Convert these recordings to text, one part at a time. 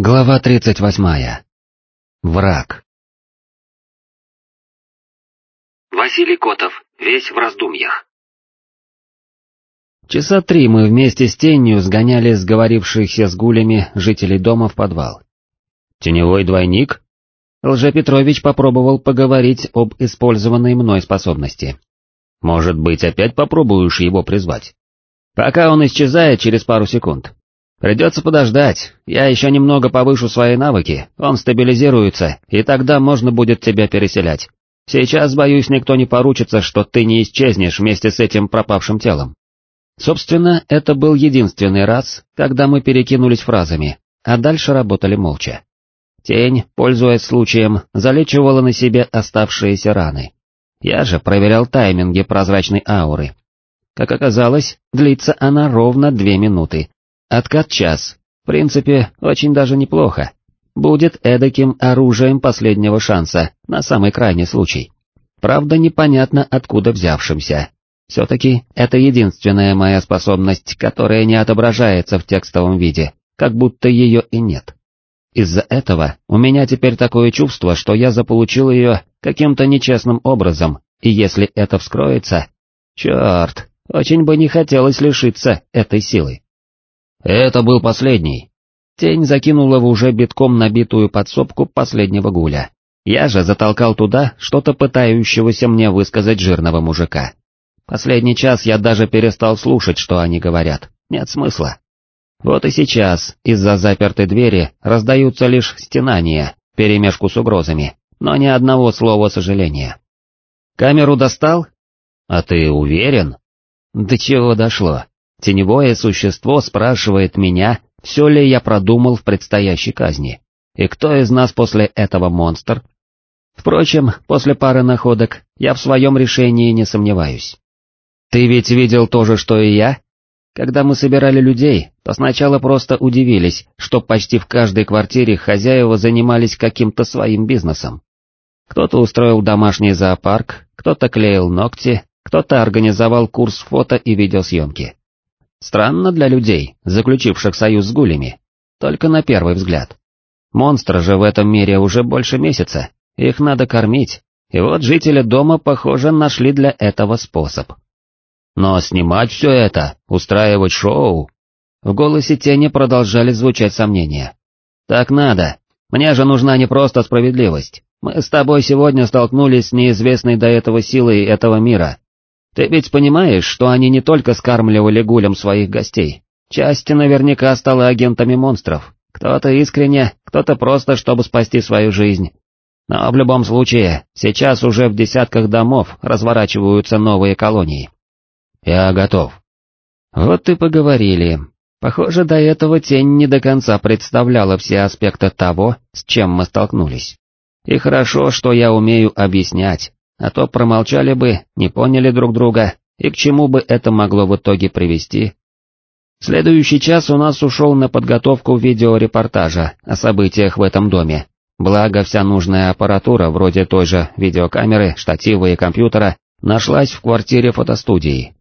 Глава 38. Враг. Василий Котов, весь в раздумьях. Часа три мы вместе с тенью сгоняли сговорившихся с гулями жителей дома в подвал. Теневой двойник? Лжепетрович попробовал поговорить об использованной мной способности. Может быть, опять попробуешь его призвать? Пока он исчезает через пару секунд, Придется подождать, я еще немного повышу свои навыки, он стабилизируется, и тогда можно будет тебя переселять. Сейчас, боюсь, никто не поручится, что ты не исчезнешь вместе с этим пропавшим телом. Собственно, это был единственный раз, когда мы перекинулись фразами, а дальше работали молча. Тень, пользуясь случаем, залечивала на себе оставшиеся раны. Я же проверял тайминги прозрачной ауры. Как оказалось, длится она ровно две минуты, Откат час. В принципе, очень даже неплохо. Будет эдаким оружием последнего шанса, на самый крайний случай. Правда, непонятно откуда взявшимся. Все-таки это единственная моя способность, которая не отображается в текстовом виде, как будто ее и нет. Из-за этого у меня теперь такое чувство, что я заполучил ее каким-то нечестным образом, и если это вскроется... Черт, очень бы не хотелось лишиться этой силы. Это был последний. Тень закинула в уже битком набитую подсобку последнего гуля. Я же затолкал туда что-то пытающегося мне высказать жирного мужика. Последний час я даже перестал слушать, что они говорят, нет смысла. Вот и сейчас из-за запертой двери раздаются лишь стенания, перемешку с угрозами, но ни одного слова сожаления. Камеру достал? А ты уверен? До чего дошло? Теневое существо спрашивает меня, все ли я продумал в предстоящей казни, и кто из нас после этого монстр. Впрочем, после пары находок я в своем решении не сомневаюсь. Ты ведь видел то же, что и я? Когда мы собирали людей, то сначала просто удивились, что почти в каждой квартире хозяева занимались каким-то своим бизнесом. Кто-то устроил домашний зоопарк, кто-то клеил ногти, кто-то организовал курс фото и видеосъемки. Странно для людей, заключивших союз с гулями, только на первый взгляд. Монстры же в этом мире уже больше месяца, их надо кормить, и вот жители дома, похоже, нашли для этого способ. Но снимать все это, устраивать шоу... В голосе тени продолжали звучать сомнения. «Так надо. Мне же нужна не просто справедливость. Мы с тобой сегодня столкнулись с неизвестной до этого силой этого мира, ты ведь понимаешь, что они не только скармливали гулям своих гостей, части наверняка стала агентами монстров, кто-то искренне, кто-то просто, чтобы спасти свою жизнь. Но в любом случае, сейчас уже в десятках домов разворачиваются новые колонии. Я готов. Вот и поговорили. Похоже, до этого тень не до конца представляла все аспекты того, с чем мы столкнулись. И хорошо, что я умею объяснять, а то промолчали бы, не поняли друг друга, и к чему бы это могло в итоге привести. Следующий час у нас ушел на подготовку видеорепортажа о событиях в этом доме, благо вся нужная аппаратура, вроде той же видеокамеры, штатива и компьютера, нашлась в квартире фотостудии.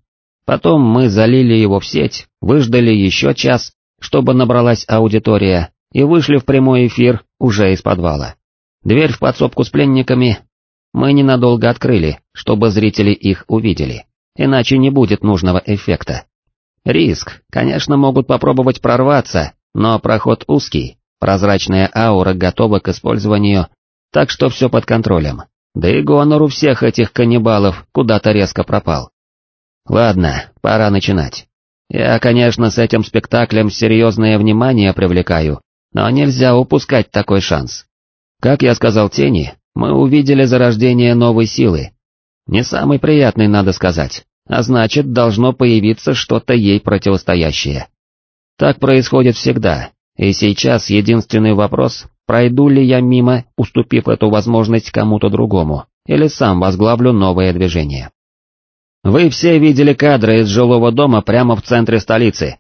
Потом мы залили его в сеть, выждали еще час, чтобы набралась аудитория, и вышли в прямой эфир уже из подвала. Дверь в подсобку с пленниками мы ненадолго открыли, чтобы зрители их увидели, иначе не будет нужного эффекта. Риск, конечно, могут попробовать прорваться, но проход узкий, прозрачная аура готова к использованию, так что все под контролем. Да и гонор у всех этих каннибалов куда-то резко пропал. Ладно, пора начинать. Я, конечно, с этим спектаклем серьезное внимание привлекаю, но нельзя упускать такой шанс. Как я сказал Тени, мы увидели зарождение новой силы. Не самый приятный, надо сказать, а значит, должно появиться что-то ей противостоящее. Так происходит всегда, и сейчас единственный вопрос, пройду ли я мимо, уступив эту возможность кому-то другому, или сам возглавлю новое движение. Вы все видели кадры из жилого дома прямо в центре столицы.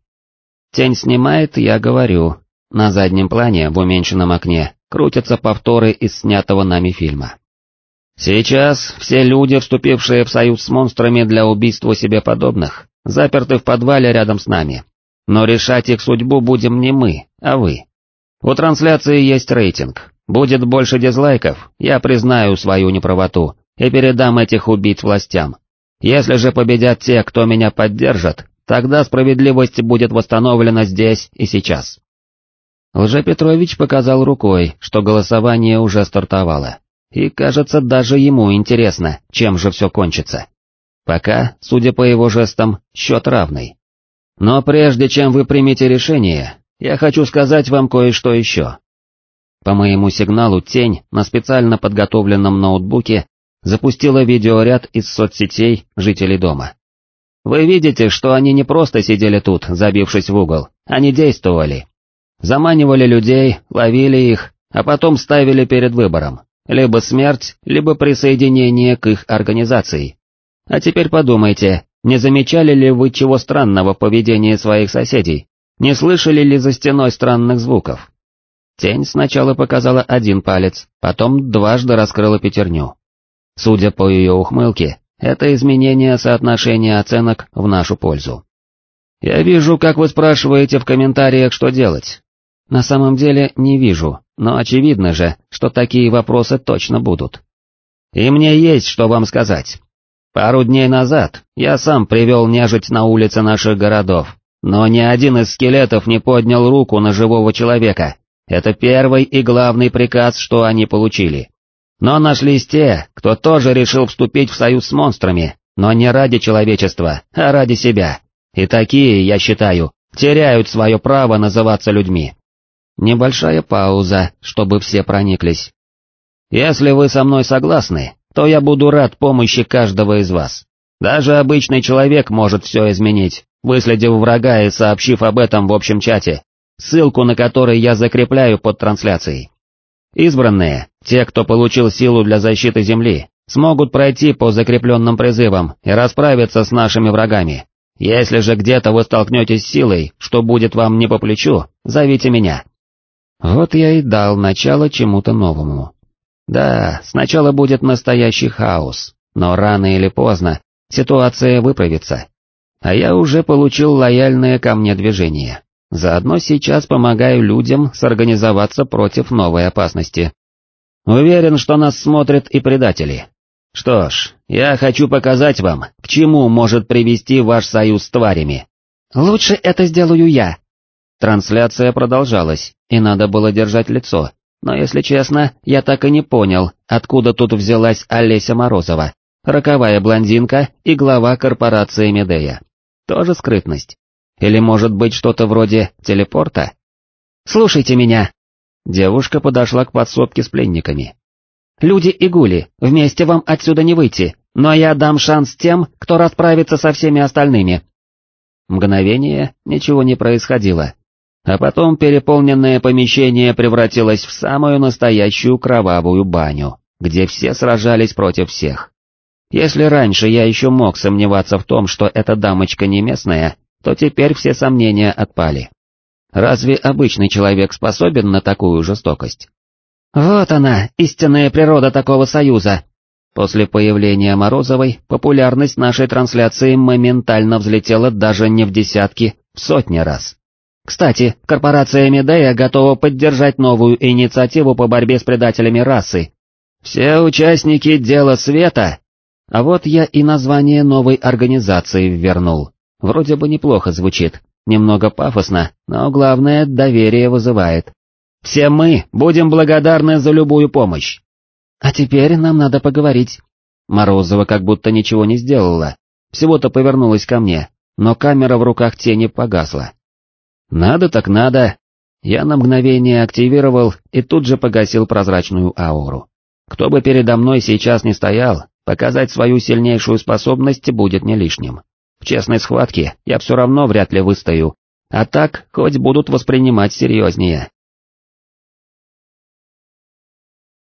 Тень снимает, я говорю. На заднем плане, в уменьшенном окне, крутятся повторы из снятого нами фильма. Сейчас все люди, вступившие в союз с монстрами для убийства себе подобных, заперты в подвале рядом с нами. Но решать их судьбу будем не мы, а вы. У трансляции есть рейтинг. Будет больше дизлайков, я признаю свою неправоту и передам этих убийц властям. Если же победят те, кто меня поддержит, тогда справедливость будет восстановлена здесь и сейчас. Лжепетрович показал рукой, что голосование уже стартовало. И, кажется, даже ему интересно, чем же все кончится. Пока, судя по его жестам, счет равный. Но прежде чем вы примете решение, я хочу сказать вам кое-что еще. По моему сигналу тень на специально подготовленном ноутбуке запустила видеоряд из соцсетей жителей дома. Вы видите, что они не просто сидели тут, забившись в угол, они действовали. Заманивали людей, ловили их, а потом ставили перед выбором, либо смерть, либо присоединение к их организации. А теперь подумайте, не замечали ли вы чего странного в поведении своих соседей? Не слышали ли за стеной странных звуков? Тень сначала показала один палец, потом дважды раскрыла пятерню. Судя по ее ухмылке, это изменение соотношения оценок в нашу пользу. Я вижу, как вы спрашиваете в комментариях, что делать. На самом деле не вижу, но очевидно же, что такие вопросы точно будут. И мне есть что вам сказать. Пару дней назад я сам привел нежить на улицы наших городов, но ни один из скелетов не поднял руку на живого человека. Это первый и главный приказ, что они получили. Но нашлись те, кто тоже решил вступить в союз с монстрами, но не ради человечества, а ради себя. И такие, я считаю, теряют свое право называться людьми. Небольшая пауза, чтобы все прониклись. Если вы со мной согласны, то я буду рад помощи каждого из вас. Даже обычный человек может все изменить, выследив врага и сообщив об этом в общем чате, ссылку на который я закрепляю под трансляцией. Избранные, те, кто получил силу для защиты Земли, смогут пройти по закрепленным призывам и расправиться с нашими врагами. Если же где-то вы столкнетесь с силой, что будет вам не по плечу, зовите меня. Вот я и дал начало чему-то новому. Да, сначала будет настоящий хаос, но рано или поздно ситуация выправится. А я уже получил лояльное ко мне движение. Заодно сейчас помогаю людям сорганизоваться против новой опасности. Уверен, что нас смотрят и предатели. Что ж, я хочу показать вам, к чему может привести ваш союз с тварями. Лучше это сделаю я. Трансляция продолжалась, и надо было держать лицо, но если честно, я так и не понял, откуда тут взялась Олеся Морозова, роковая блондинка и глава корпорации Медея. Тоже скрытность. Или может быть что-то вроде телепорта? «Слушайте меня!» Девушка подошла к подсобке с пленниками. «Люди и гули, вместе вам отсюда не выйти, но я дам шанс тем, кто расправится со всеми остальными». Мгновение ничего не происходило, а потом переполненное помещение превратилось в самую настоящую кровавую баню, где все сражались против всех. Если раньше я еще мог сомневаться в том, что эта дамочка не местная, то теперь все сомнения отпали. Разве обычный человек способен на такую жестокость? Вот она, истинная природа такого союза. После появления Морозовой популярность нашей трансляции моментально взлетела даже не в десятки, в сотни раз. Кстати, корпорация Медея готова поддержать новую инициативу по борьбе с предателями расы. Все участники Дела Света. А вот я и название новой организации ввернул. Вроде бы неплохо звучит, немного пафосно, но главное доверие вызывает. Все мы будем благодарны за любую помощь. А теперь нам надо поговорить. Морозова как будто ничего не сделала, всего-то повернулась ко мне, но камера в руках тени погасла. Надо так надо. Я на мгновение активировал и тут же погасил прозрачную ауру. Кто бы передо мной сейчас не стоял, показать свою сильнейшую способность будет не лишним. В честной схватке я все равно вряд ли выстою, а так хоть будут воспринимать серьезнее.